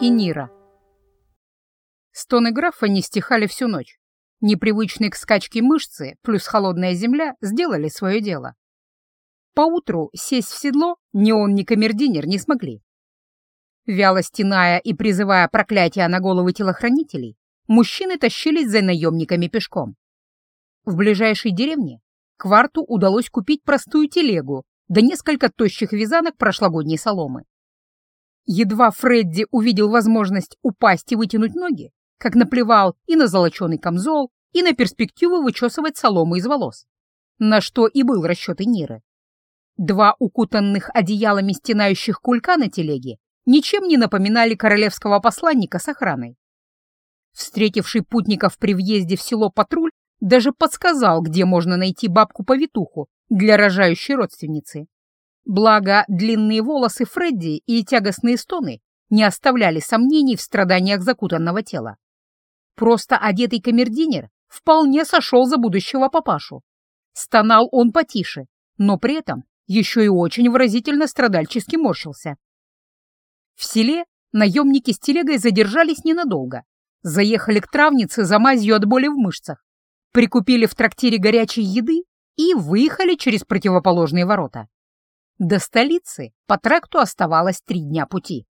и Нира. Стоны графа не стихали всю ночь. Непривычные к скачке мышцы плюс холодная земля сделали свое дело. Поутру сесть в седло ни он, ни камердинер не смогли. Вяло стеная и призывая проклятия на головы телохранителей, мужчины тащились за наемниками пешком. В ближайшей деревне Кварту удалось купить простую телегу да несколько тощих вязанок прошлогодней соломы. Едва Фредди увидел возможность упасть и вытянуть ноги, как наплевал и на золоченый камзол, и на перспективу вычесывать солому из волос, на что и был расчет Ниры. Два укутанных одеялами стенающих кулька на телеге ничем не напоминали королевского посланника с охраной. Встретивший путников при въезде в село патруль даже подсказал, где можно найти бабку-повитуху для рожающей родственницы. Благо, длинные волосы Фредди и тягостные стоны не оставляли сомнений в страданиях закутанного тела. Просто одетый камердинер вполне сошел за будущего папашу. Стонал он потише, но при этом еще и очень выразительно страдальчески морщился. В селе наемники с телегой задержались ненадолго. Заехали к травнице за мазью от боли в мышцах, прикупили в трактире горячей еды и выехали через противоположные ворота. До столицы по тракту оставалось три дня пути.